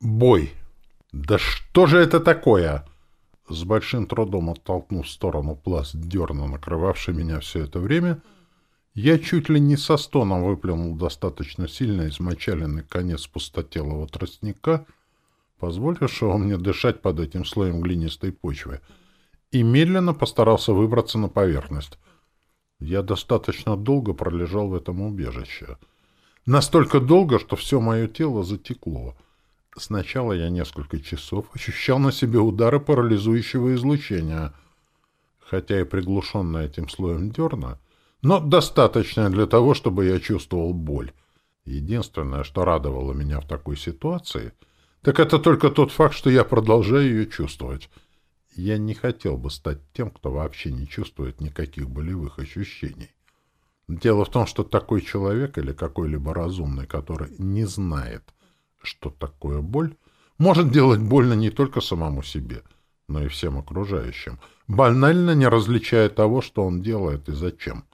Бой. Да что же это такое? С большим трудом оттолкнув в сторону пласт дерна, накрывавший меня все это время, я чуть ли не со стоном выплюнул достаточно сильно измочаленный конец пустотелого тростника, позволившего мне дышать под этим слоем глинистой почвы, и медленно постарался выбраться на поверхность. Я достаточно долго пролежал в этом убежище. Настолько долго, что все мое тело затекло — Сначала я несколько часов ощущал на себе удары парализующего излучения, хотя и приглушенное этим слоем дерна, но достаточное для того, чтобы я чувствовал боль. Единственное, что радовало меня в такой ситуации, так это только тот факт, что я продолжаю ее чувствовать. Я не хотел бы стать тем, кто вообще не чувствует никаких болевых ощущений. Дело в том, что такой человек или какой-либо разумный, который не знает, что такое боль, может делать больно не только самому себе, но и всем окружающим, банально не различая того, что он делает и зачем.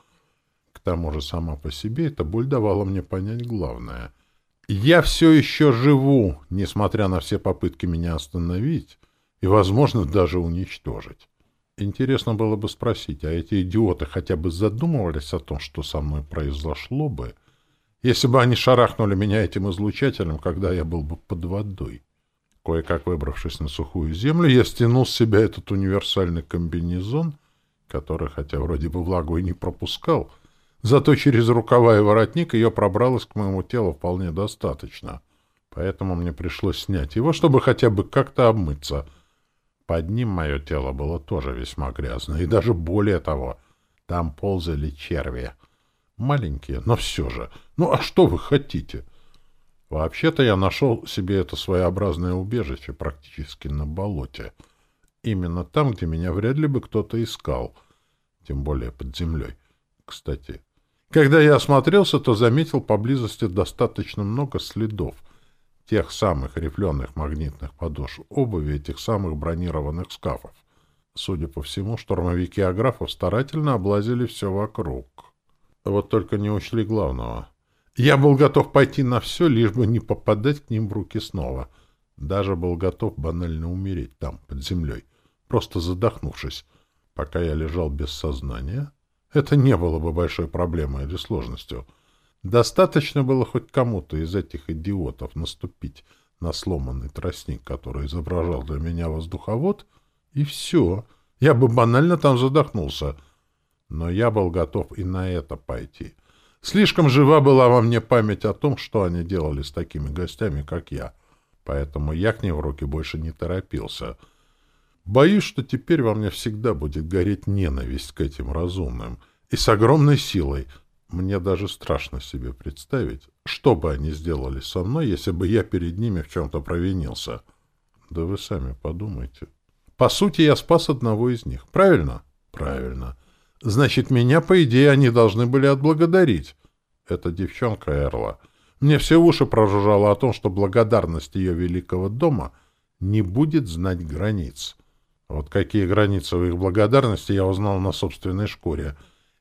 К тому же сама по себе эта боль давала мне понять главное. Я все еще живу, несмотря на все попытки меня остановить и, возможно, даже уничтожить. Интересно было бы спросить, а эти идиоты хотя бы задумывались о том, что со мной произошло бы, если бы они шарахнули меня этим излучателем, когда я был бы под водой. Кое-как выбравшись на сухую землю, я стянул с себя этот универсальный комбинезон, который, хотя вроде бы влагу и не пропускал, зато через рукава и воротник ее пробралось к моему телу вполне достаточно. Поэтому мне пришлось снять его, чтобы хотя бы как-то обмыться. Под ним мое тело было тоже весьма грязно, и даже более того, там ползали черви — Маленькие, но все же. Ну а что вы хотите? Вообще-то я нашел себе это своеобразное убежище практически на болоте. Именно там, где меня вряд ли бы кто-то искал. Тем более под землей. Кстати, когда я осмотрелся, то заметил поблизости достаточно много следов тех самых рифленых магнитных подошв обуви этих самых бронированных скафов. Судя по всему, штурмовики Аграфов старательно облазили все вокруг. Вот только не учли главного. Я был готов пойти на все, лишь бы не попадать к ним в руки снова. Даже был готов банально умереть там, под землей, просто задохнувшись. Пока я лежал без сознания, это не было бы большой проблемой или сложностью. Достаточно было хоть кому-то из этих идиотов наступить на сломанный тростник, который изображал для меня воздуховод, и все. Я бы банально там задохнулся — но я был готов и на это пойти. Слишком жива была во мне память о том, что они делали с такими гостями, как я. Поэтому я к ним в руки больше не торопился. Боюсь, что теперь во мне всегда будет гореть ненависть к этим разумным. И с огромной силой. Мне даже страшно себе представить, что бы они сделали со мной, если бы я перед ними в чем-то провинился. Да вы сами подумайте. По сути, я спас одного из них. Правильно? Правильно. Значит, меня, по идее, они должны были отблагодарить. Эта девчонка Эрла. Мне все уши прожужжало о том, что благодарность ее великого дома не будет знать границ. Вот какие границы в их благодарности я узнал на собственной шкуре.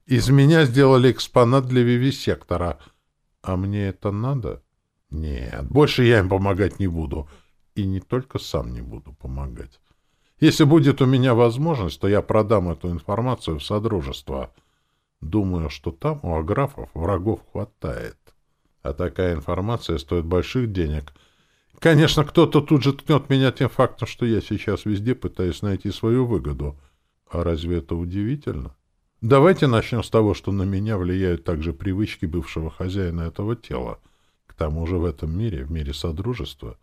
Из меня сделали экспонат для вивисектора. А мне это надо? Нет, больше я им помогать не буду. И не только сам не буду помогать. Если будет у меня возможность, то я продам эту информацию в Содружество. Думаю, что там у аграфов врагов хватает. А такая информация стоит больших денег. Конечно, кто-то тут же ткнет меня тем фактом, что я сейчас везде пытаюсь найти свою выгоду. А разве это удивительно? Давайте начнем с того, что на меня влияют также привычки бывшего хозяина этого тела. К тому же в этом мире, в мире Содружества,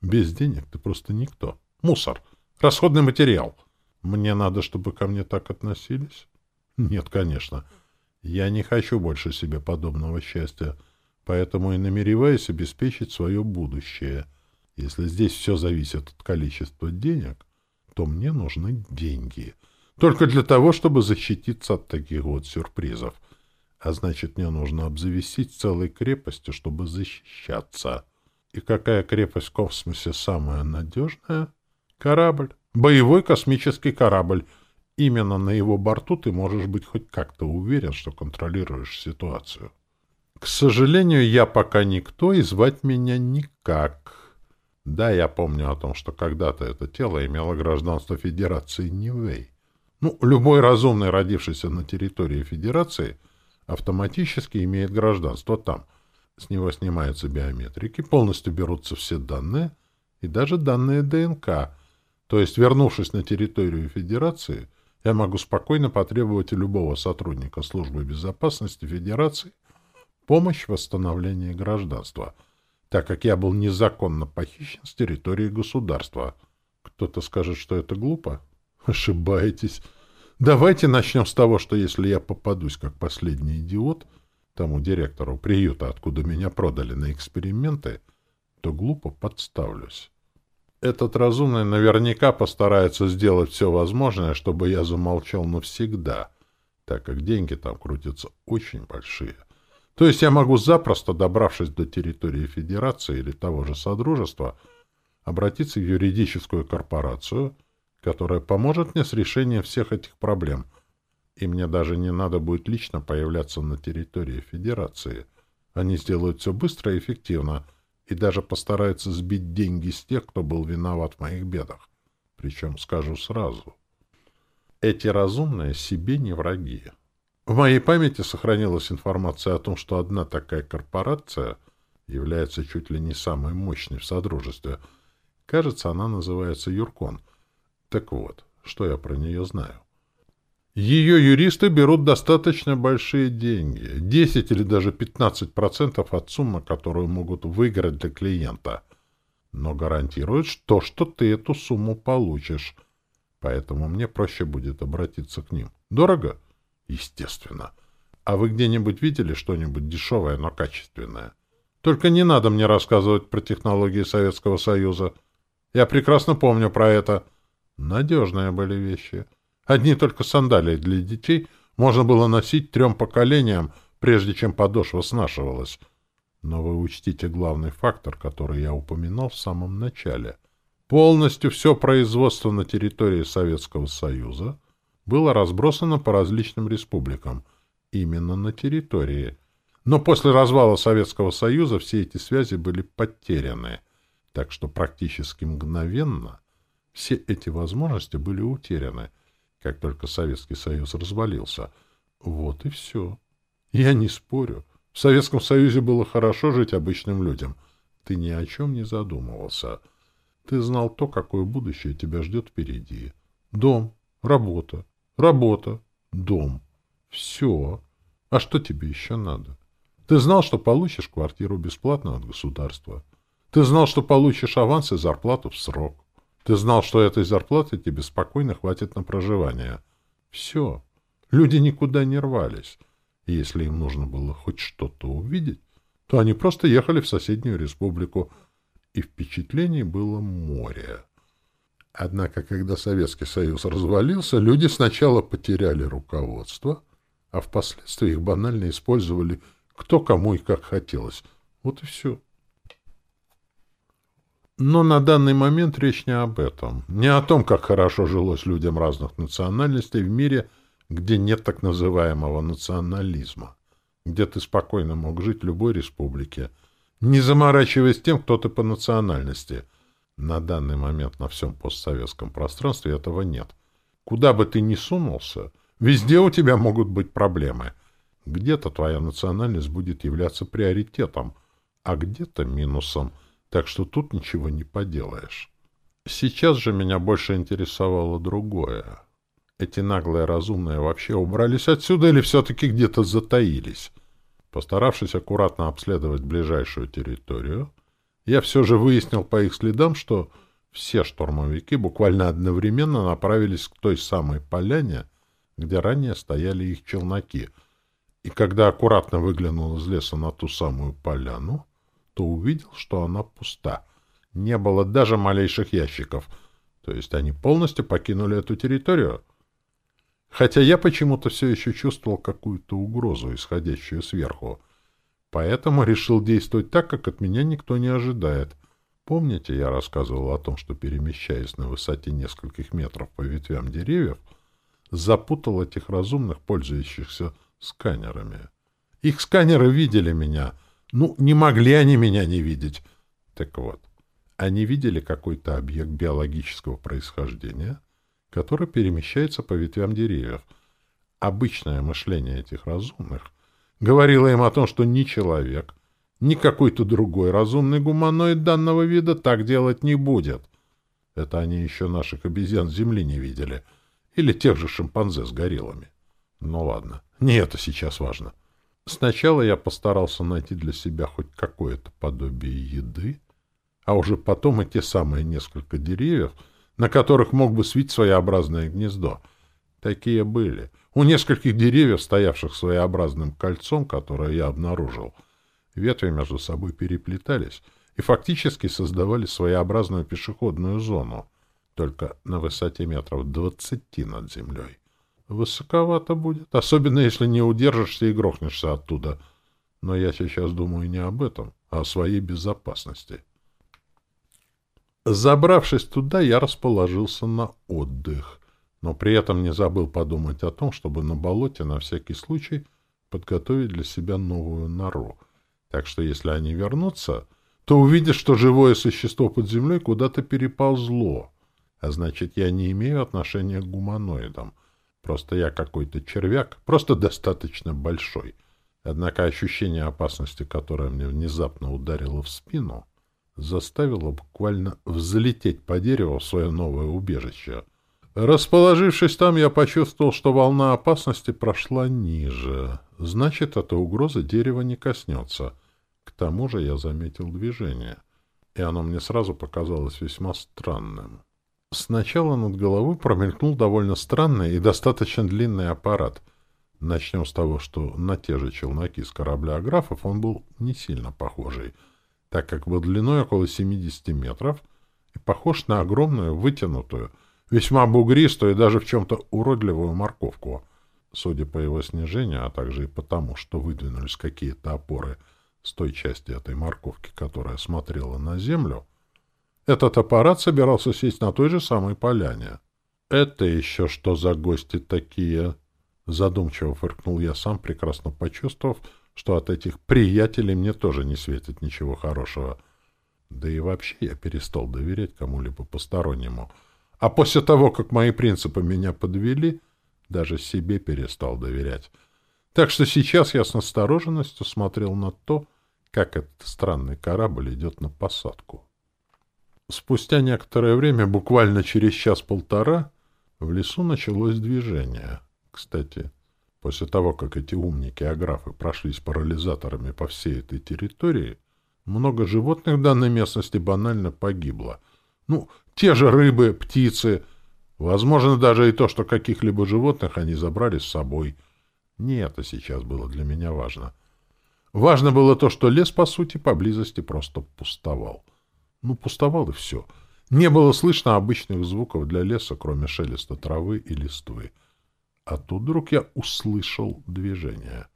без денег ты просто никто. Мусор. Расходный материал. Мне надо, чтобы ко мне так относились? Нет, конечно. Я не хочу больше себе подобного счастья, поэтому и намереваюсь обеспечить свое будущее. Если здесь все зависит от количества денег, то мне нужны деньги. Только для того, чтобы защититься от таких вот сюрпризов. А значит, мне нужно обзавестись целой крепостью, чтобы защищаться. И какая крепость в космосе самая надежная? Корабль. Боевой космический корабль. Именно на его борту ты можешь быть хоть как-то уверен, что контролируешь ситуацию. К сожалению, я пока никто, и звать меня никак. Да, я помню о том, что когда-то это тело имело гражданство Федерации Нивэй. Ну, любой разумный, родившийся на территории Федерации, автоматически имеет гражданство там. С него снимаются биометрики, полностью берутся все данные, и даже данные ДНК. То есть, вернувшись на территорию Федерации, я могу спокойно потребовать у любого сотрудника Службы безопасности Федерации помощь в восстановлении гражданства, так как я был незаконно похищен с территории государства. Кто-то скажет, что это глупо? Ошибаетесь. Давайте начнем с того, что если я попадусь как последний идиот тому директору приюта, откуда меня продали на эксперименты, то глупо подставлюсь. Этот разумный наверняка постарается сделать все возможное, чтобы я замолчал навсегда, так как деньги там крутятся очень большие. То есть я могу запросто, добравшись до территории Федерации или того же Содружества, обратиться в юридическую корпорацию, которая поможет мне с решением всех этих проблем, и мне даже не надо будет лично появляться на территории Федерации. Они сделают все быстро и эффективно — и даже постарается сбить деньги с тех, кто был виноват в моих бедах. Причем скажу сразу. Эти разумные себе не враги. В моей памяти сохранилась информация о том, что одна такая корпорация является чуть ли не самой мощной в Содружестве. Кажется, она называется Юркон. Так вот, что я про нее знаю? Ее юристы берут достаточно большие деньги, 10 или даже 15% от суммы, которую могут выиграть для клиента, но гарантируют то, что ты эту сумму получишь. Поэтому мне проще будет обратиться к ним. Дорого? Естественно. А вы где-нибудь видели что-нибудь дешевое, но качественное? Только не надо мне рассказывать про технологии Советского Союза. Я прекрасно помню про это. Надежные были вещи. — Одни только сандалии для детей можно было носить трем поколениям, прежде чем подошва снашивалась. Но вы учтите главный фактор, который я упоминал в самом начале. Полностью все производство на территории Советского Союза было разбросано по различным республикам. Именно на территории. Но после развала Советского Союза все эти связи были потеряны. Так что практически мгновенно все эти возможности были утеряны — как только Советский Союз развалился. Вот и все. Я не спорю. В Советском Союзе было хорошо жить обычным людям. Ты ни о чем не задумывался. Ты знал то, какое будущее тебя ждет впереди. Дом, работа, работа, дом. Все. А что тебе еще надо? Ты знал, что получишь квартиру бесплатно от государства. Ты знал, что получишь аванс и зарплату в срок. Ты знал, что этой зарплаты тебе спокойно хватит на проживание. Все. Люди никуда не рвались. И если им нужно было хоть что-то увидеть, то они просто ехали в соседнюю республику, и впечатлений было море. Однако, когда Советский Союз развалился, люди сначала потеряли руководство, а впоследствии их банально использовали кто кому и как хотелось. Вот и все. Но на данный момент речь не об этом. Не о том, как хорошо жилось людям разных национальностей в мире, где нет так называемого национализма, где ты спокойно мог жить в любой республике, не заморачиваясь тем, кто ты по национальности. На данный момент на всем постсоветском пространстве этого нет. Куда бы ты ни сунулся, везде у тебя могут быть проблемы. Где-то твоя национальность будет являться приоритетом, а где-то минусом — так что тут ничего не поделаешь. Сейчас же меня больше интересовало другое. Эти наглые разумные вообще убрались отсюда или все-таки где-то затаились? Постаравшись аккуратно обследовать ближайшую территорию, я все же выяснил по их следам, что все штурмовики буквально одновременно направились к той самой поляне, где ранее стояли их челноки. И когда аккуратно выглянул из леса на ту самую поляну, то увидел, что она пуста. Не было даже малейших ящиков. То есть они полностью покинули эту территорию. Хотя я почему-то все еще чувствовал какую-то угрозу, исходящую сверху. Поэтому решил действовать так, как от меня никто не ожидает. Помните, я рассказывал о том, что, перемещаясь на высоте нескольких метров по ветвям деревьев, запутал этих разумных, пользующихся сканерами. Их сканеры видели меня — ну, не могли они меня не видеть. Так вот, Они видели какой-то объект биологического происхождения, который перемещается по ветвям деревьев. Обычное мышление этих разумных говорило им о том, что ни человек, ни какой-то другой разумный гуманоид данного вида так делать не будет. Это они еще наших обезьян с Земли не видели. Или тех же шимпанзе с гориллами. Ну ладно, не это сейчас важно. Сначала я постарался найти для себя хоть какое-то подобие еды, а уже потом и те самые несколько деревьев, на которых мог бы свить своеобразное гнездо. Такие были. У нескольких деревьев, стоявших своеобразным кольцом, которое я обнаружил, ветви между собой переплетались и фактически создавали своеобразную пешеходную зону, только на высоте метров двадцати над землей. Высоковато будет, особенно если не удержишься и грохнешься оттуда. Но я сейчас думаю не об этом, а о своей безопасности. Забравшись туда, я расположился на отдых, но при этом не забыл подумать о том, чтобы на болоте на всякий случай подготовить для себя новую нору. Так что если они вернутся, то увидят, что живое существо под землей куда-то переползло, а значит, я не имею отношения к гуманоидам — Просто я какой-то червяк, просто достаточно большой. Однако ощущение опасности, которое мне внезапно ударило в спину, заставило буквально взлететь по дереву в свое новое убежище. Расположившись там, я почувствовал, что волна опасности прошла ниже. Значит, эта угроза дерева не коснется. К тому же я заметил движение, и оно мне сразу показалось весьма странным. Сначала над головой промелькнул довольно странный и достаточно длинный аппарат. Начнем с того, что на те же челноки с корабля Аграфов он был не сильно похожий, так как был длиной около 70 метров и похож на огромную, вытянутую, весьма бугристую и даже в чем-то уродливую морковку. Судя по его снижению, а также и потому, что выдвинулись какие-то опоры с той части этой морковки, которая смотрела на землю, этот аппарат собирался сесть на той же самой поляне. «Это еще что за гости такие?» Задумчиво фыркнул я сам, прекрасно почувствовав, что от этих приятелей мне тоже не светит ничего хорошего. Да и вообще я перестал доверять кому-либо постороннему. А после того, как мои принципы меня подвели, даже себе перестал доверять. Так что сейчас я с настороженностью смотрел на то, как этот странный корабль идет на посадку. Спустя некоторое время, буквально через час-полтора, в лесу началось движение. Кстати, после того, как эти умники-аграфы прошлись парализаторами по всей этой территории, много животных в данной местности банально погибло. Ну, те же рыбы, птицы, возможно, даже и то, что каких-либо животных они забрали с собой. Не это сейчас было для меня важно. Важно было то, что лес, по сути, поблизости просто пустовал. Ну, пустовал и все. Не было слышно обычных звуков для леса, кроме шелеста травы и листвы. А тут вдруг я услышал движение.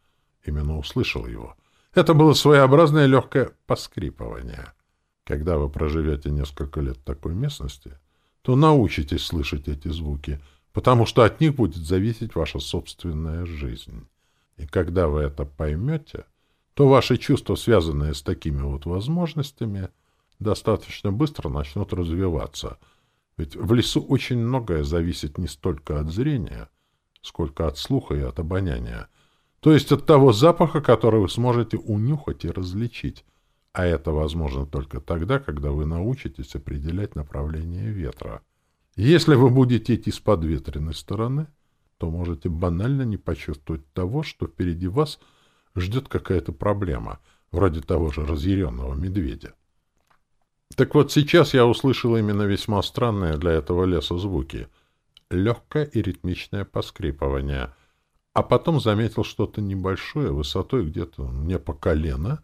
Именно услышал его. Это было своеобразное легкое поскрипывание. Когда вы проживете несколько лет в такой местности, то научитесь слышать эти звуки, потому что от них будет зависеть ваша собственная жизнь. И когда вы это поймете, то ваши чувства, связанные с такими вот возможностями — достаточно быстро начнут развиваться. Ведь в лесу очень многое зависит не столько от зрения, сколько от слуха и от обоняния. То есть от того запаха, который вы сможете унюхать и различить. А это возможно только тогда, когда вы научитесь определять направление ветра. Если вы будете идти с подветренной стороны, то можете банально не почувствовать того, что впереди вас ждет какая-то проблема, вроде того же разъяренного медведя. Так вот сейчас я услышал именно весьма странные для этого леса звуки. Легкое и ритмичное поскрипывание. А потом заметил что-то небольшое, высотой где-то мне по колено,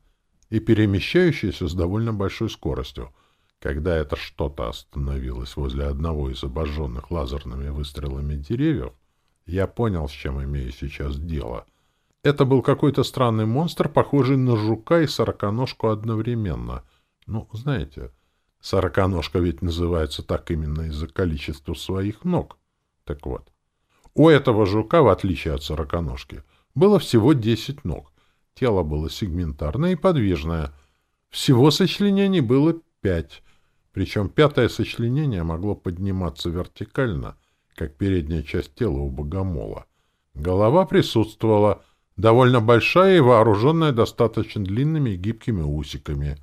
и перемещающееся с довольно большой скоростью. Когда это что-то остановилось возле одного из обожженных лазерными выстрелами деревьев, я понял, с чем имею сейчас дело. Это был какой-то странный монстр, похожий на жука и сороконожку одновременно. Ну, знаете, Сороконожка ведь называется так именно из-за количества своих ног. Так вот, у этого жука, в отличие от сороконожки, было всего десять ног. Тело было сегментарное и подвижное. Всего сочленений было пять. Причем пятое сочленение могло подниматься вертикально, как передняя часть тела у богомола. Голова присутствовала, довольно большая и вооруженная достаточно длинными и гибкими усиками.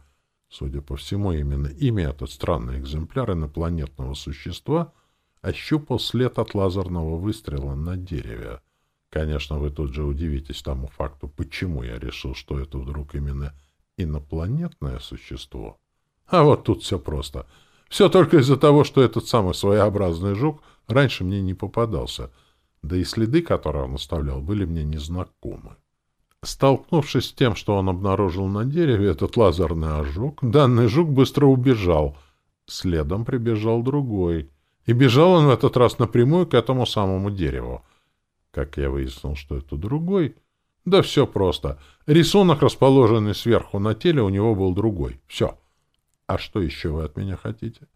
Судя по всему, именно ими этот странный экземпляр инопланетного существа ощупал след от лазерного выстрела на дереве. Конечно, вы тут же удивитесь тому факту, почему я решил, что это вдруг именно инопланетное существо. А вот тут все просто. Все только из-за того, что этот самый своеобразный жук раньше мне не попадался, да и следы, которые он оставлял, были мне незнакомы. Столкнувшись с тем, что он обнаружил на дереве этот лазерный ожог, данный жук быстро убежал. Следом прибежал другой. И бежал он в этот раз напрямую к этому самому дереву. Как я выяснил, что это другой... Да все просто. Рисунок, расположенный сверху на теле, у него был другой. Все. А что еще вы от меня хотите?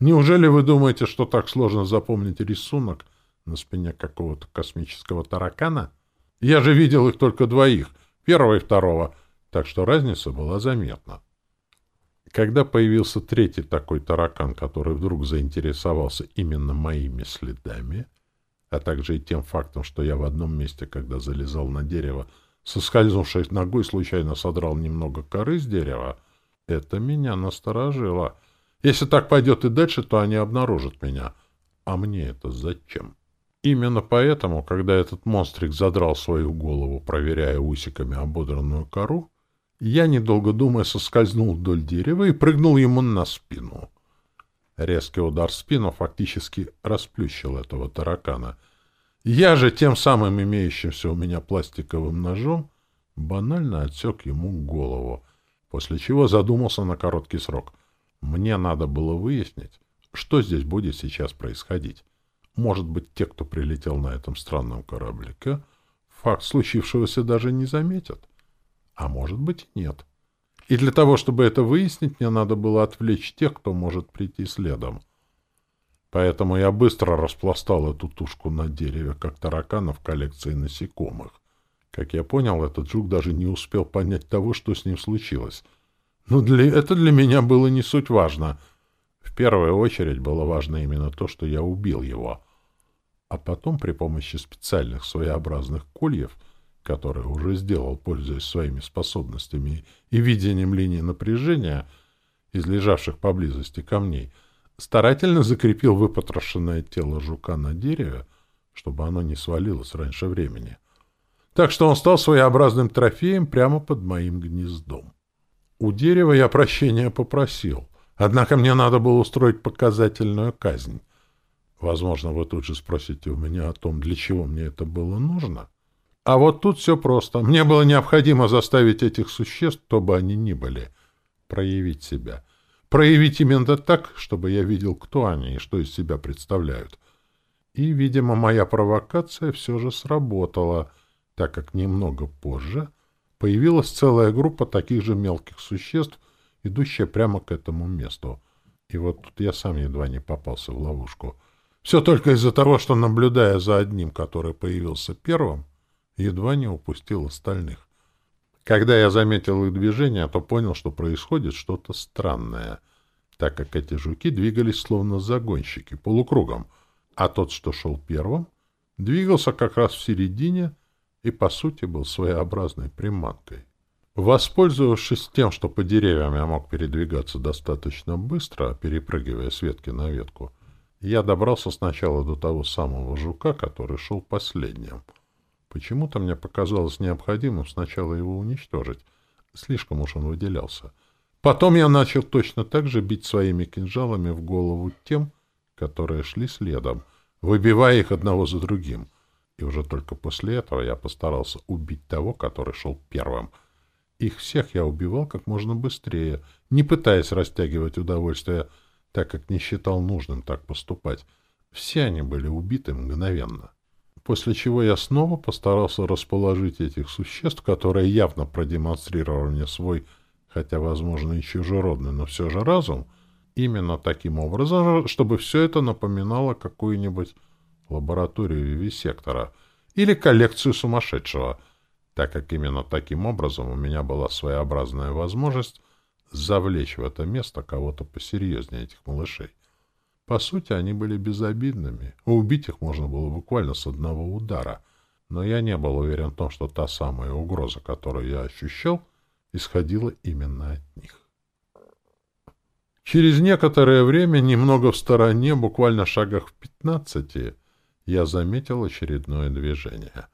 Неужели вы думаете, что так сложно запомнить рисунок на спине какого-то космического таракана? Я же видел их только двоих, первого и второго, так что разница была заметна. Когда появился третий такой таракан, который вдруг заинтересовался именно моими следами, а также и тем фактом, что я в одном месте, когда залезал на дерево, соскользнувшей ногой, случайно содрал немного коры с дерева, это меня насторожило. Если так пойдет и дальше, то они обнаружат меня. А мне это зачем? Именно поэтому, когда этот монстрик задрал свою голову, проверяя усиками ободранную кору, я, недолго думая, соскользнул вдоль дерева и прыгнул ему на спину. Резкий удар в спину фактически расплющил этого таракана. Я же тем самым имеющимся у меня пластиковым ножом банально отсек ему голову, после чего задумался на короткий срок. Мне надо было выяснить, что здесь будет сейчас происходить. Может быть, те, кто прилетел на этом странном кораблике, факт случившегося даже не заметят. А может быть, нет. И для того, чтобы это выяснить, мне надо было отвлечь тех, кто может прийти следом. Поэтому я быстро распластал эту тушку на дереве, как таракана в коллекции насекомых. Как я понял, этот жук даже не успел понять того, что с ним случилось. Но для... это для меня было не суть важно. В первую очередь было важно именно то, что я убил его. А потом при помощи специальных своеобразных кольев — который уже сделал, пользуясь своими способностями и видением линии напряжения из лежавших поблизости камней, старательно закрепил выпотрошенное тело жука на дереве, чтобы оно не свалилось раньше времени. Так что он стал своеобразным трофеем прямо под моим гнездом. У дерева я прощения попросил, однако мне надо было устроить показательную казнь. Возможно, вы тут же спросите у меня о том, для чего мне это было нужно — а вот тут все просто. Мне было необходимо заставить этих существ, кто бы они ни были, проявить себя. Проявить именно так, чтобы я видел, кто они и что из себя представляют. И, видимо, моя провокация все же сработала, так как немного позже появилась целая группа таких же мелких существ, идущая прямо к этому месту. И вот тут я сам едва не попался в ловушку. Все только из-за того, что, наблюдая за одним, который появился первым, едва не упустил остальных. Когда я заметил их движение, то понял, что происходит что-то странное, так как эти жуки двигались словно загонщики, полукругом, а тот, что шел первым, двигался как раз в середине и, по сути, был своеобразной приманкой. Воспользовавшись тем, что по деревьям я мог передвигаться достаточно быстро, перепрыгивая с ветки на ветку, я добрался сначала до того самого жука, который шел последним — Почему-то мне показалось необходимым сначала его уничтожить. Слишком уж он выделялся. Потом я начал точно так же бить своими кинжалами в голову тем, которые шли следом, выбивая их одного за другим. И уже только после этого я постарался убить того, который шел первым. Их всех я убивал как можно быстрее, не пытаясь растягивать удовольствие, так как не считал нужным так поступать. Все они были убиты мгновенно после чего я снова постарался расположить этих существ, которые явно продемонстрировали мне свой, хотя, возможно, и чужеродный, но все же разум, именно таким образом, чтобы все это напоминало какую-нибудь лабораторию вивисектора или коллекцию сумасшедшего, так как именно таким образом у меня была своеобразная возможность завлечь в это место кого-то посерьезнее этих малышей. По сути, они были безобидными. Убить их можно было буквально с одного удара. Но я не был уверен в том, что та самая угроза, которую я ощущал, исходила именно от них. Через некоторое время, немного в стороне, буквально шагах в пятнадцати, я заметил очередное движение.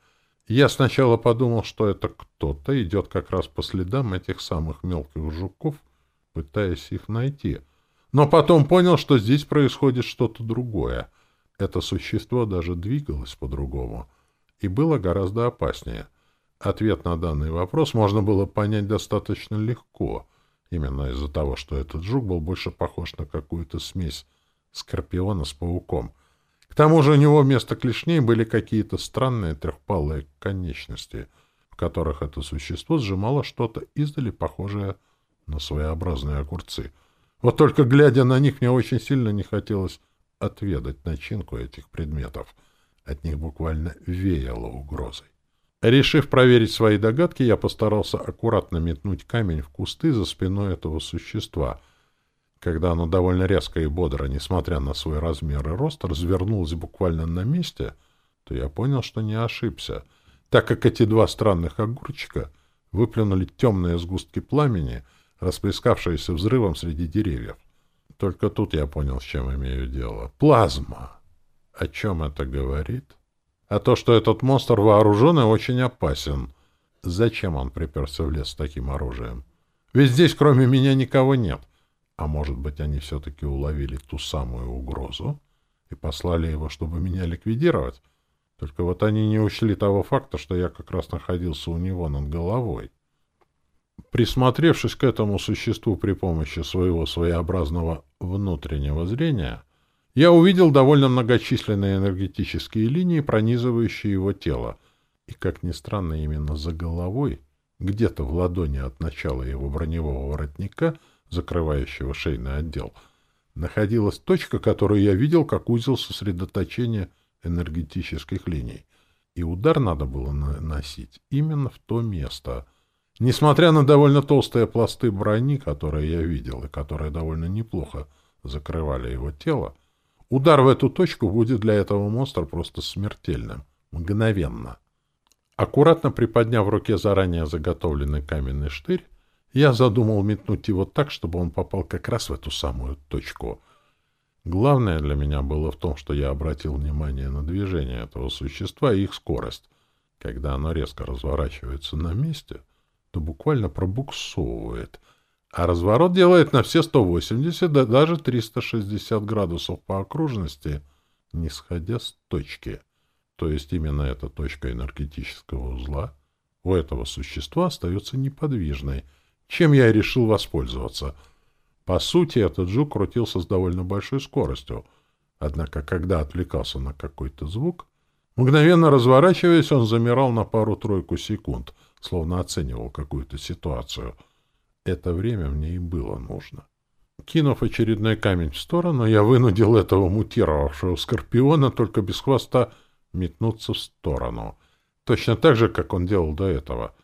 Я сначала подумал, что это кто-то идет как раз по следам этих самых мелких жуков, пытаясь их найти — но потом понял, что здесь происходит что-то другое. Это существо даже двигалось по-другому и было гораздо опаснее. Ответ на данный вопрос можно было понять достаточно легко, именно из-за того, что этот жук был больше похож на какую-то смесь скорпиона с пауком. Тому же у него вместо клешней были какие-то странные трехпалые конечности, в которых это существо сжимало что-то издали похожее на своеобразные огурцы — вот только глядя на них, мне очень сильно не хотелось отведать начинку этих предметов. От них буквально веяло угрозой. Решив проверить свои догадки, я постарался аккуратно метнуть камень в кусты за спиной этого существа. Когда оно довольно резко и бодро, несмотря на свой размер и рост, развернулось буквально на месте, то я понял, что не ошибся, так как эти два странных огурчика выплюнули темные сгустки пламени — расплескавшаяся взрывом среди деревьев. Только тут я понял, с чем имею дело. Плазма! О чем это говорит? А то, что этот монстр вооружен и очень опасен. Зачем он приперся в лес с таким оружием? Ведь здесь кроме меня никого нет. А может быть, они все-таки уловили ту самую угрозу и послали его, чтобы меня ликвидировать? Только вот они не учли того факта, что я как раз находился у него над головой. Присмотревшись к этому существу при помощи своего своеобразного внутреннего зрения, я увидел довольно многочисленные энергетические линии, пронизывающие его тело, и, как ни странно, именно за головой, где-то в ладони от начала его броневого воротника, закрывающего шейный отдел, находилась точка, которую я видел как узел сосредоточения энергетических линий, и удар надо было наносить именно в то место — Несмотря на довольно толстые пласты брони, которые я видел, и которые довольно неплохо закрывали его тело, удар в эту точку будет для этого монстра просто смертельным. Мгновенно. Аккуратно приподняв в руке заранее заготовленный каменный штырь, я задумал метнуть его так, чтобы он попал как раз в эту самую точку. Главное для меня было в том, что я обратил внимание на движение этого существа и их скорость. Когда оно резко разворачивается на месте — то буквально пробуксовывает, а разворот делает на все 180, да даже 360 градусов по окружности, не сходя с точки. То есть именно эта точка энергетического узла у этого существа остается неподвижной, чем я и решил воспользоваться. По сути, этот жук крутился с довольно большой скоростью, однако когда отвлекался на какой-то звук, мгновенно разворачиваясь, он замирал на пару-тройку секунд — словно оценивал какую-то ситуацию. Это время мне и было нужно. Кинув очередной камень в сторону, я вынудил этого мутировавшего скорпиона только без хвоста метнуться в сторону. Точно так же, как он делал до этого.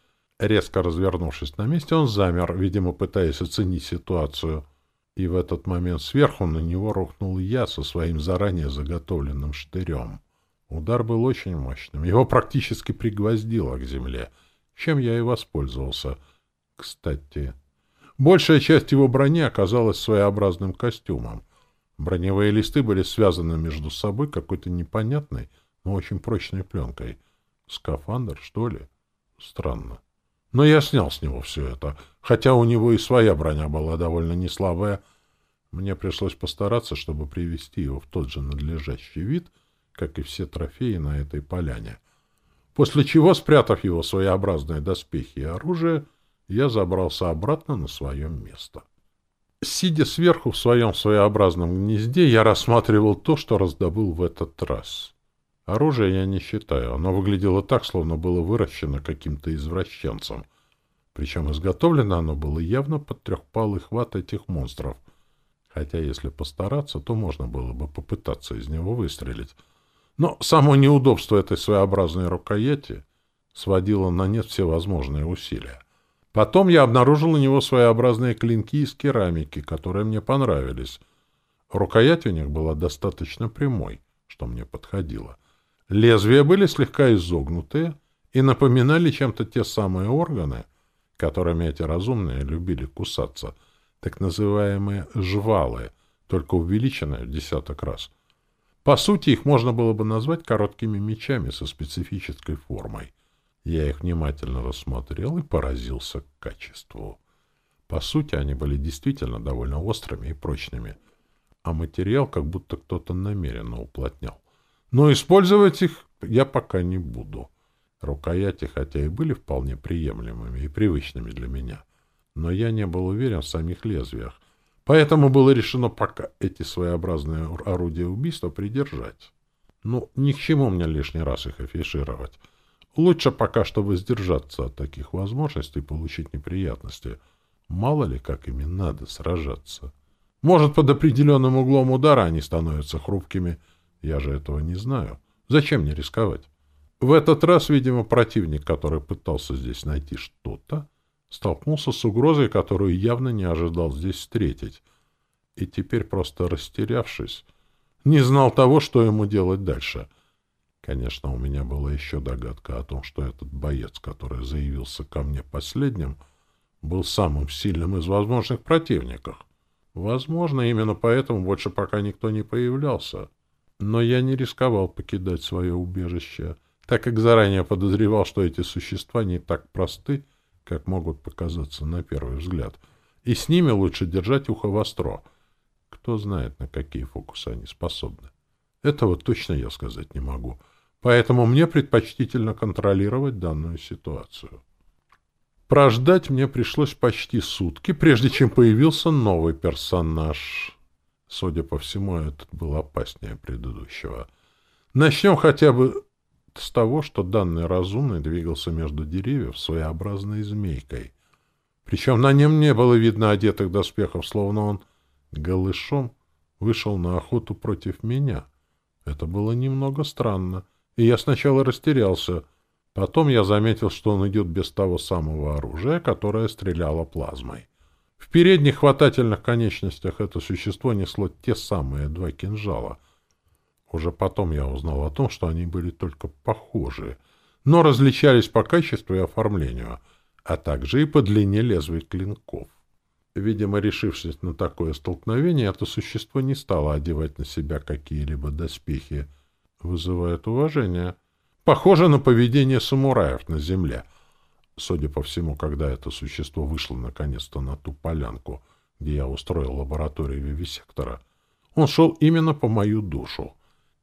Резко развернувшись на месте, он замер, видимо, пытаясь оценить ситуацию. И в этот момент сверху на него рухнул я со своим заранее заготовленным штырем. Удар был очень мощным. Его практически пригвоздило к земле — чем я и воспользовался. Кстати, большая часть его брони оказалась своеобразным костюмом. Броневые листы были связаны между собой какой-то непонятной, но очень прочной пленкой. Скафандр, что ли? Странно. Но я снял с него все это, хотя у него и своя броня была довольно неслабая. Мне пришлось постараться, чтобы привести его в тот же надлежащий вид, как и все трофеи на этой поляне — после чего, спрятав его своеобразные доспехи и оружие, я забрался обратно на свое место. Сидя сверху в своем своеобразном гнезде, я рассматривал то, что раздобыл в этот раз. Оружие я не считаю, оно выглядело так, словно было выращено каким-то извращенцем. Причем изготовлено оно было явно под трехпалый хват этих монстров. Хотя, если постараться, то можно было бы попытаться из него выстрелить. Но само неудобство этой своеобразной рукояти сводило на нет все возможные усилия. Потом я обнаружил у него своеобразные клинки из керамики, которые мне понравились. Рукоять у них была достаточно прямой, что мне подходило. Лезвия были слегка изогнутые и напоминали чем-то те самые органы, которыми эти разумные любили кусаться, так называемые жвалы, только увеличенные в десяток раз. По сути, их можно было бы назвать короткими мечами со специфической формой. Я их внимательно рассмотрел и поразился качеству. По сути, они были действительно довольно острыми и прочными, а материал как будто кто-то намеренно уплотнял. Но использовать их я пока не буду. Рукояти, хотя и были вполне приемлемыми и привычными для меня, но я не был уверен в самих лезвиях, поэтому было решено пока эти своеобразные орудия убийства придержать. Ну, ни к чему мне лишний раз их афишировать. Лучше пока что воздержаться от таких возможностей получить неприятности. Мало ли, как ими надо сражаться. Может, под определенным углом удара они становятся хрупкими. Я же этого не знаю. Зачем мне рисковать? В этот раз, видимо, противник, который пытался здесь найти что-то, столкнулся с угрозой, которую явно не ожидал здесь встретить, и теперь, просто растерявшись, не знал того, что ему делать дальше. Конечно, у меня была еще догадка о том, что этот боец, который заявился ко мне последним, был самым сильным из возможных противников. Возможно, именно поэтому больше пока никто не появлялся. Но я не рисковал покидать свое убежище — так как заранее подозревал, что эти существа не так просты, как могут показаться на первый взгляд, и с ними лучше держать ухо востро. Кто знает, на какие фокусы они способны. Этого точно я сказать не могу, поэтому мне предпочтительно контролировать данную ситуацию. Прождать мне пришлось почти сутки, прежде чем появился новый персонаж. Судя по всему, этот был опаснее предыдущего. Начнем хотя бы с того, что данный разумный двигался между деревьев своеобразной змейкой. Причем на нем не было видно одетых доспехов, словно он голышом вышел на охоту против меня. Это было немного странно, и я сначала растерялся. Потом я заметил, что он идет без того самого оружия, которое стреляло плазмой. В передних хватательных конечностях это существо несло те самые два кинжала — уже потом я узнал о том, что они были только похожи, но различались по качеству и оформлению, а также и по длине лезвий клинков. Видимо, решившись на такое столкновение, это существо не стало одевать на себя какие-либо доспехи. Вызывает уважение. Похоже на поведение самураев на земле. Судя по всему, когда это существо вышло наконец-то на ту полянку, где я устроил лабораторию вивисектора, он шел именно по мою душу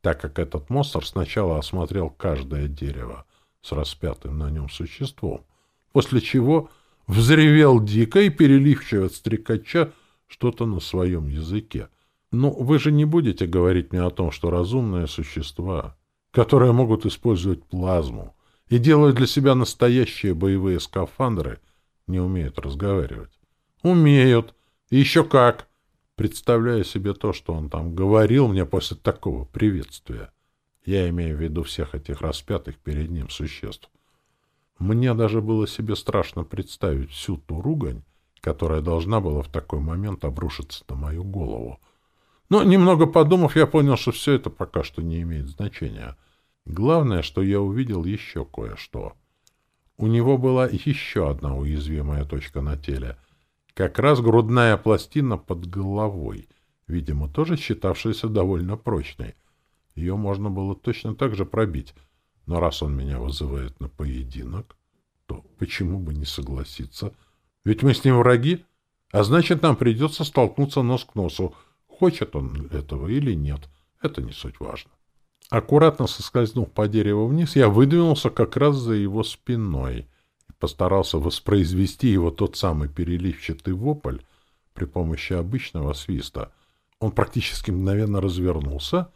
так как этот монстр сначала осмотрел каждое дерево с распятым на нем существом, после чего взревел дико и переливчиво стрекача что-то на своем языке. Ну, вы же не будете говорить мне о том, что разумные существа, которые могут использовать плазму и делают для себя настоящие боевые скафандры, не умеют разговаривать. Умеют. И еще как представляя себе то, что он там говорил мне после такого приветствия. Я имею в виду всех этих распятых перед ним существ. Мне даже было себе страшно представить всю ту ругань, которая должна была в такой момент обрушиться на мою голову. Но, немного подумав, я понял, что все это пока что не имеет значения. Главное, что я увидел еще кое-что. У него была еще одна уязвимая точка на теле — как раз грудная пластина под головой, видимо, тоже считавшаяся довольно прочной. Ее можно было точно так же пробить, но раз он меня вызывает на поединок, то почему бы не согласиться? Ведь мы с ним враги, а значит, нам придется столкнуться нос к носу, хочет он этого или нет. Это не суть важно. Аккуратно соскользнув по дереву вниз, я выдвинулся как раз за его спиной — постарался воспроизвести его тот самый переливчатый вопль при помощи обычного свиста. Он практически мгновенно развернулся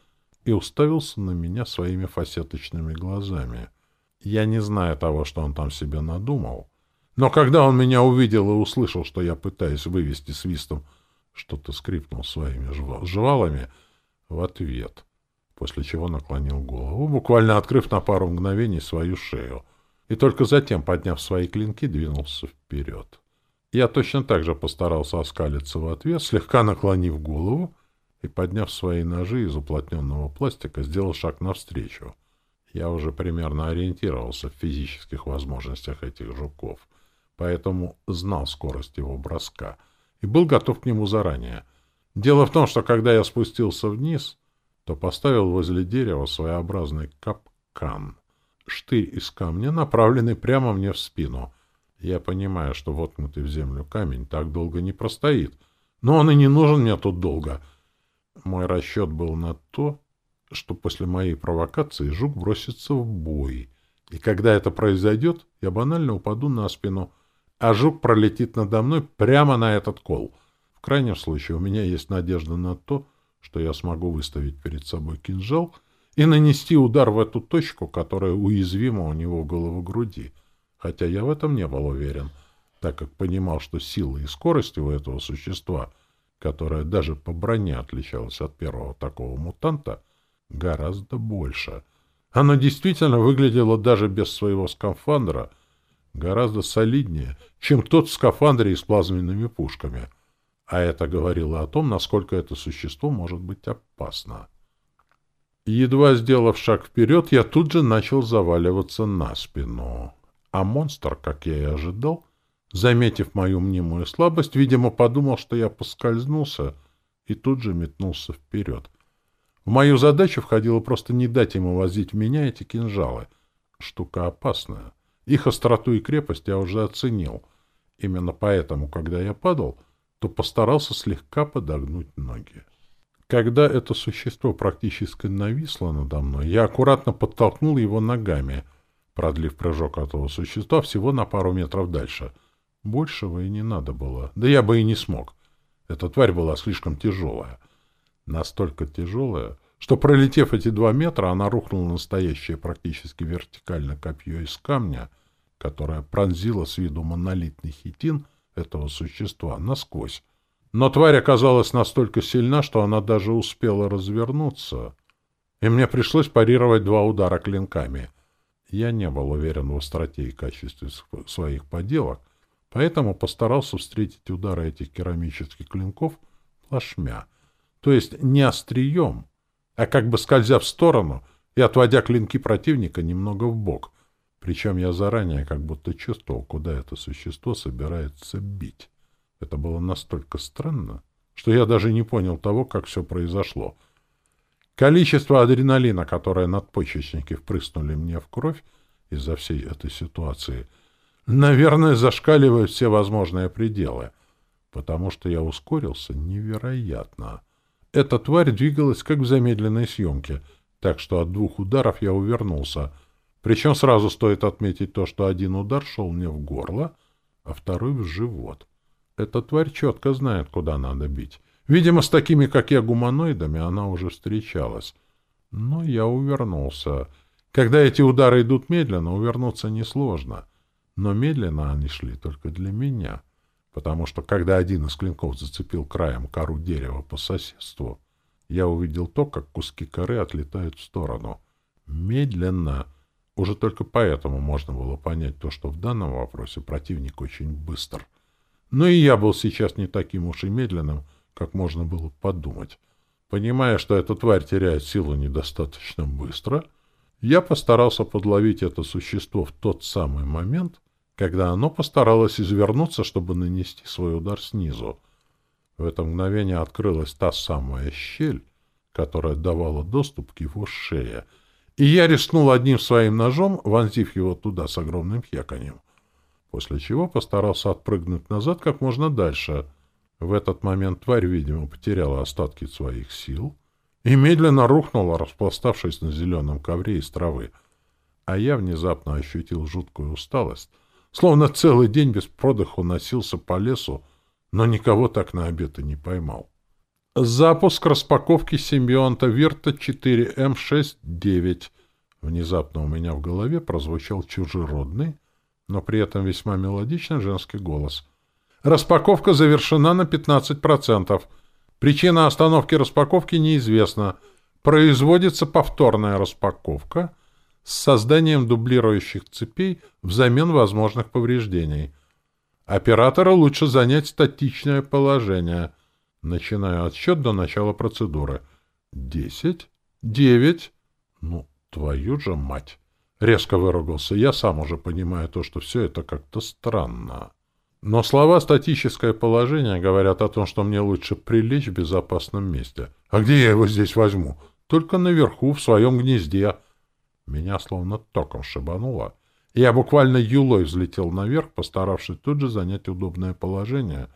и уставился на меня своими фасеточными глазами. Я не знаю того, что он там себе надумал, но когда он меня увидел и услышал, что я пытаюсь вывести свистом, что-то скрипнул своими жвалами в ответ, после чего наклонил голову, буквально открыв на пару мгновений свою шею — и только затем, подняв свои клинки, двинулся вперед. Я точно так же постарался оскалиться в ответ, слегка наклонив голову и, подняв свои ножи из уплотненного пластика, сделал шаг навстречу. Я уже примерно ориентировался в физических возможностях этих жуков, поэтому знал скорость его броска и был готов к нему заранее. Дело в том, что когда я спустился вниз, то поставил возле дерева своеобразный капкан. Штырь из камня, направленный прямо мне в спину. Я понимаю, что воткнутый в землю камень так долго не простоит, но он и не нужен мне тут долго. Мой расчет был на то, что после моей провокации жук бросится в бой. И когда это произойдет, я банально упаду на спину, а жук пролетит надо мной прямо на этот кол. В крайнем случае у меня есть надежда на то, что я смогу выставить перед собой кинжал и нанести удар в эту точку, которая уязвима у него в головогруди. Хотя я в этом не был уверен, так как понимал, что сила и скорость у этого существа, которое даже по броне отличалось от первого такого мутанта, — гораздо больше. Оно действительно выглядело даже без своего скафандра гораздо солиднее, чем тот в скафандре с плазменными пушками. А это говорило о том, насколько это существо может быть опасно. Едва сделав шаг вперед, я тут же начал заваливаться на спину. А монстр, как я и ожидал, заметив мою мнимую слабость, видимо, подумал, что я поскользнулся, и тут же метнулся вперед. В мою задачу входило просто не дать ему возить в меня эти кинжалы. Штука опасная. Их остроту и крепость я уже оценил. Именно поэтому, когда я падал, то постарался слегка подогнуть ноги. Когда это существо практически нависло надо мной, я аккуратно подтолкнул его ногами, продлив прыжок этого существа всего на пару метров дальше. Большего и не надо было. Да я бы и не смог. Эта тварь была слишком тяжелая настолько тяжелая, что, пролетев эти два метра, она рухнула на настоящее практически вертикально копье из камня, которое пронзило с виду монолитный хитин этого существа насквозь. Но тварь оказалась настолько сильна, что она даже успела развернуться, и мне пришлось парировать два удара клинками. Я не был уверен в остроте и качестве своих поделок, поэтому постарался встретить удары этих керамических клинков плашмя — то есть не острием, а как бы скользя в сторону и отводя клинки противника немного в бок. Причем я заранее как будто чувствовал, куда это существо собирается бить. Это было настолько странно, что я даже не понял того, как все произошло. Количество адреналина, которое надпочечники впрыснули мне в кровь из-за всей этой ситуации, наверное, зашкаливает все возможные пределы, потому что я ускорился невероятно. Эта тварь двигалась как в замедленной съемке, так что от двух ударов я увернулся. Причем сразу стоит отметить то, что один удар шел мне в горло, а второй в живот. Эта тварь четко знает, куда надо бить. Видимо, с такими, как я, гуманоидами она уже встречалась. Но я увернулся. Когда эти удары идут медленно, увернуться несложно. Но медленно они шли только для меня — потому что когда один из клинков зацепил краем кору дерева по соседству, я увидел то, как куски коры отлетают в сторону. Медленно. Уже только поэтому можно было понять то, что в данном вопросе противник очень быстр. Но и я был сейчас не таким уж и медленным, как можно было подумать. Понимая, что эта тварь теряет силу недостаточно быстро, я постарался подловить это существо в тот самый момент, когда оно постаралось извернуться, чтобы нанести свой удар снизу. В это мгновение открылась та самая щель, которая давала доступ к его шее, и я рискнул одним своим ножом, вонзив его туда с огромным хеканьем, после чего постарался отпрыгнуть назад как можно дальше. В этот момент тварь, видимо, потеряла остатки своих сил и медленно рухнула, распластавшись на зеленом ковре из травы. А я внезапно ощутил жуткую усталость, Словно целый день без продыху носился по лесу, но никого так на обед и не поймал. Запуск распаковки симбионта Вирта 4М69. Внезапно у меня в голове прозвучал чужеродный, но при этом весьма мелодичный женский голос. Распаковка завершена на 15%. Причина остановки распаковки неизвестна. Производится повторная распаковка с созданием дублирующих цепей взамен возможных повреждений. Оператора лучше занять статичное положение. Начинаю отсчет до начала процедуры. Десять, девять. Ну, твою же мать! Резко выругался я, сам уже понимая то, что все это как-то странно. Но слова «статическое положение» говорят о том, что мне лучше прилечь в безопасном месте. А где я его здесь возьму? Только наверху, в своем гнезде. Меня словно током шибануло. Я буквально юлой взлетел наверх, постаравшись тут же занять удобное положение,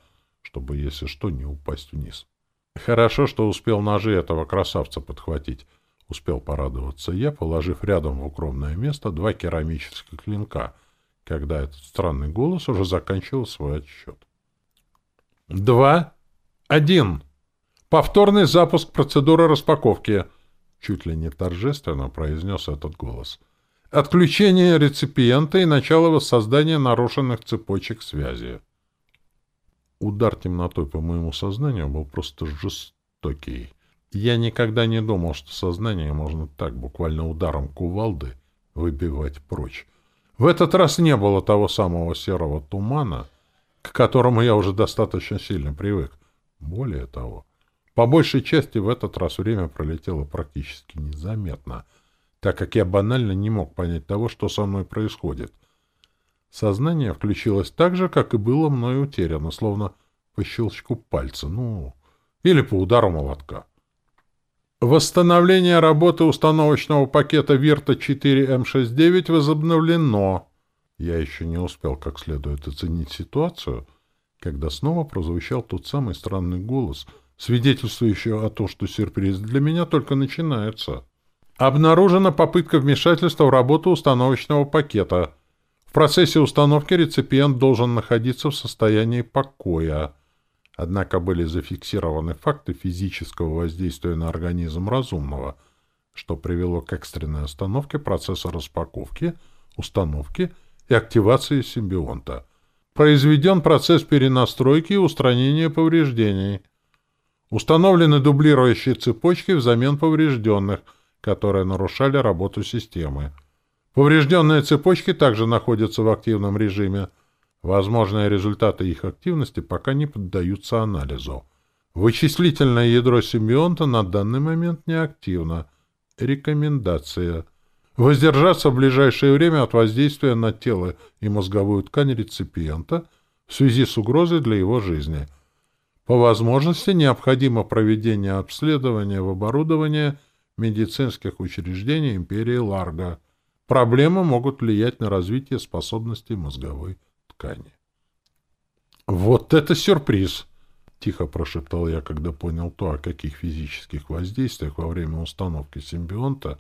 чтобы, если что, не упасть вниз. Хорошо, что успел ножи этого красавца подхватить. Успел порадоваться я, положив рядом в укромное место два керамических клинка — когда этот странный голос уже заканчивал свой отсчет. «Два. Один. Повторный запуск процедуры распаковки», — чуть ли не торжественно произнес этот голос. «Отключение реципиента и начало воссоздания нарушенных цепочек связи». Удар темнотой по моему сознанию был просто жестокий. Я никогда не думал, что сознание можно так, буквально ударом кувалды, выбивать прочь. В этот раз не было того самого серого тумана, к которому я уже достаточно сильно привык. Более того, по большей части в этот раз время пролетело практически незаметно, так как я банально не мог понять того, что со мной происходит. Сознание включилось так же, как и было мной утеряно, словно по щелчку пальца, ну, или по удару молотка. Восстановление работы установочного пакета Вирта 4М69 возобновлено. Я еще не успел как следует оценить ситуацию, когда снова прозвучал тот самый странный голос, свидетельствующий о том, что сюрприз для меня только начинается. Обнаружена попытка вмешательства в работу установочного пакета. Процессе установки реципиент должен находиться в состоянии покоя. Однако были зафиксированы факты физического воздействия на организм разумного, что привело к экстренной остановке процесса распаковки, установки и активации симбионта. Произведен процесс перенастройки и устранения повреждений. Установлены дублирующие цепочки взамен поврежденных, которые нарушали работу системы. Поврежденные цепочки также находятся в активном режиме – Возможные результаты их активности пока не поддаются анализу. Вычислительное ядро симбионта на данный момент не активно. Рекомендация. Воздержаться в ближайшее время от воздействия на тело и мозговую ткань реципиента в связи с угрозой для его жизни. По возможности необходимо проведение обследования в оборудовании медицинских учреждений империи Ларго. Проблемы могут влиять на развитие способностей мозговой ткани. «Вот это сюрприз!» — тихо прошептал я, когда понял то, о каких физических воздействиях во время установки симбионта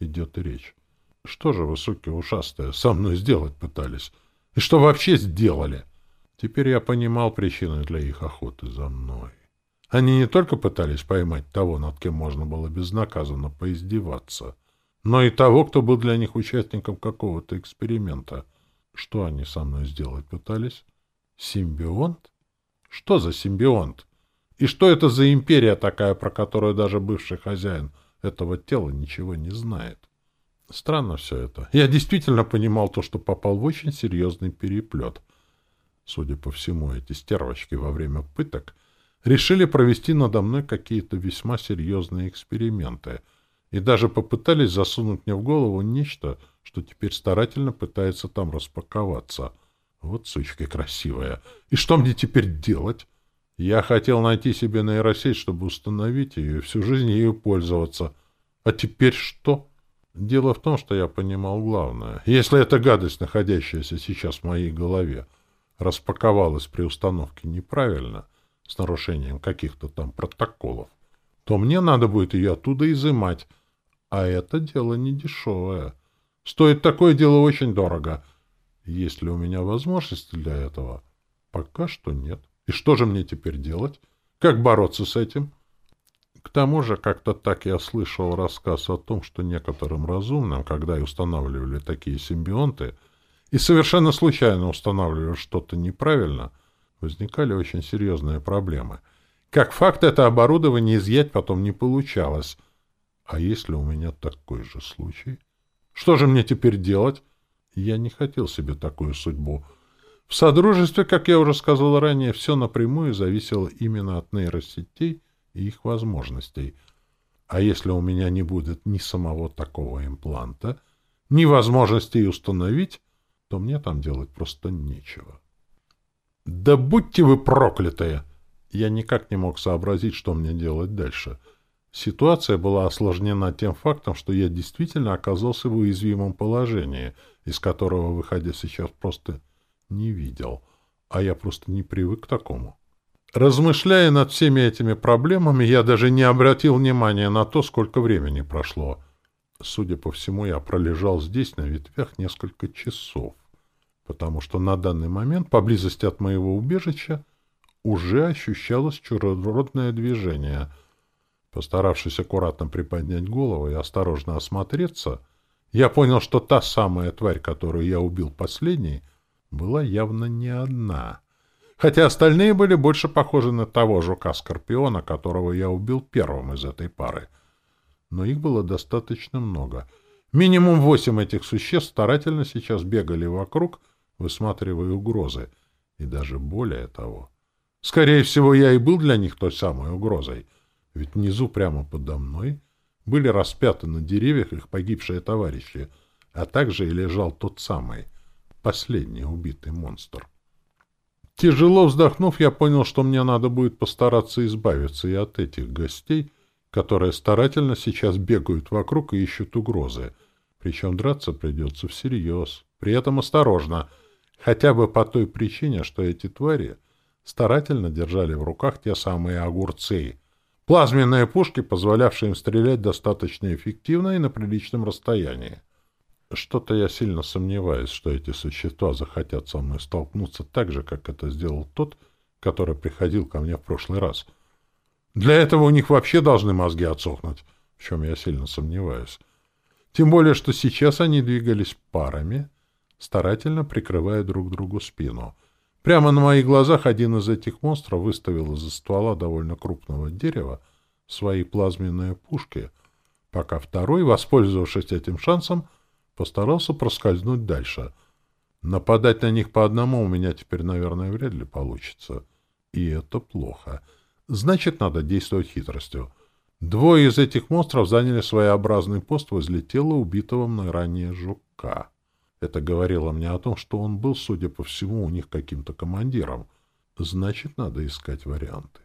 идет речь. «Что же вы, суки ушастые, со мной сделать пытались? И что вообще сделали?» Теперь я понимал причины для их охоты за мной. Они не только пытались поймать того, над кем можно было безнаказанно поиздеваться, но и того, кто был для них участником какого-то эксперимента — что они со мной сделать пытались? Симбионт? Что за симбионт? И что это за империя такая, про которую даже бывший хозяин этого тела ничего не знает? Странно все это. Я действительно понимал то, что попал в очень серьезный переплет. Судя по всему, эти стервочки во время пыток решили провести надо мной какие-то весьма серьезные эксперименты и даже попытались засунуть мне в голову нечто, что теперь старательно пытается там распаковаться. Вот сучка красивая. И что мне теперь делать? Я хотел найти себе нейросеть, чтобы установить ее и всю жизнь ею пользоваться. А теперь что? Дело в том, что я понимал главное. Если эта гадость, находящаяся сейчас в моей голове, распаковалась при установке неправильно, с нарушением каких-то там протоколов, то мне надо будет ее оттуда изымать. А это дело не дешевое. Стоит такое дело очень дорого. Есть ли у меня возможности для этого? Пока что нет. И что же мне теперь делать? Как бороться с этим? К тому же, как-то так я слышал рассказ о том, что некоторым разумным, когда и устанавливали такие симбионты, и совершенно случайно устанавливали что-то неправильно, возникали очень серьезные проблемы. Как факт, это оборудование изъять потом не получалось. А если у меня такой же случай? Что же мне теперь делать? Я не хотел себе такую судьбу. В Содружестве, как я уже сказал ранее, все напрямую зависело именно от нейросетей и их возможностей. А если у меня не будет ни самого такого импланта, ни возможности установить, то мне там делать просто нечего. «Да будьте вы проклятые!» Я никак не мог сообразить, что мне делать дальше. Ситуация была осложнена тем фактом, что я действительно оказался в уязвимом положении, из которого, выходя сейчас, просто не видел. А я просто не привык к такому. Размышляя над всеми этими проблемами, я даже не обратил внимания на то, сколько времени прошло. Судя по всему, я пролежал здесь на ветвях несколько часов, потому что на данный момент поблизости от моего убежища уже ощущалось чужеродное движение. Постаравшись аккуратно приподнять голову и осторожно осмотреться, я понял, что та самая тварь, которую я убил последней, была явно не одна. Хотя остальные были больше похожи на того жука-скорпиона, которого я убил первым из этой пары. Но их было достаточно много. Минимум восемь этих существ старательно сейчас бегали вокруг, высматривая угрозы. И даже более того — Скорее всего, я и был для них той самой угрозой. Ведь внизу, прямо подо мной, были распяты на деревьях их погибшие товарищи, а также и лежал тот самый, последний убитый монстр. Тяжело вздохнув, я понял, что мне надо будет постараться избавиться и от этих гостей, которые старательно сейчас бегают вокруг и ищут угрозы. Причем драться придется всерьез. При этом осторожно, хотя бы по той причине, что эти твари — старательно держали в руках те самые огурцы. Плазменные пушки, позволявшие им стрелять достаточно эффективно и на приличном расстоянии. Что-то я сильно сомневаюсь, что эти существа захотят со мной столкнуться так же, как это сделал тот, который приходил ко мне в прошлый раз. Для этого у них вообще должны мозги отсохнуть, в чем я сильно сомневаюсь. Тем более, что сейчас они двигались парами, старательно прикрывая друг другу спину — Прямо на моих глазах один из этих монстров выставил из-за ствола довольно крупного дерева свои плазменные пушки, пока второй, воспользовавшись этим шансом, постарался проскользнуть дальше. Нападать на них по одному у меня теперь, наверное, вряд ли получится. И это плохо. Значит, надо действовать хитростью. Двое из этих монстров заняли своеобразный пост возле тела убитого мной ранее жука. Это говорило мне о том, что он был, судя по всему, у них каким-то командиром. Значит, надо искать варианты.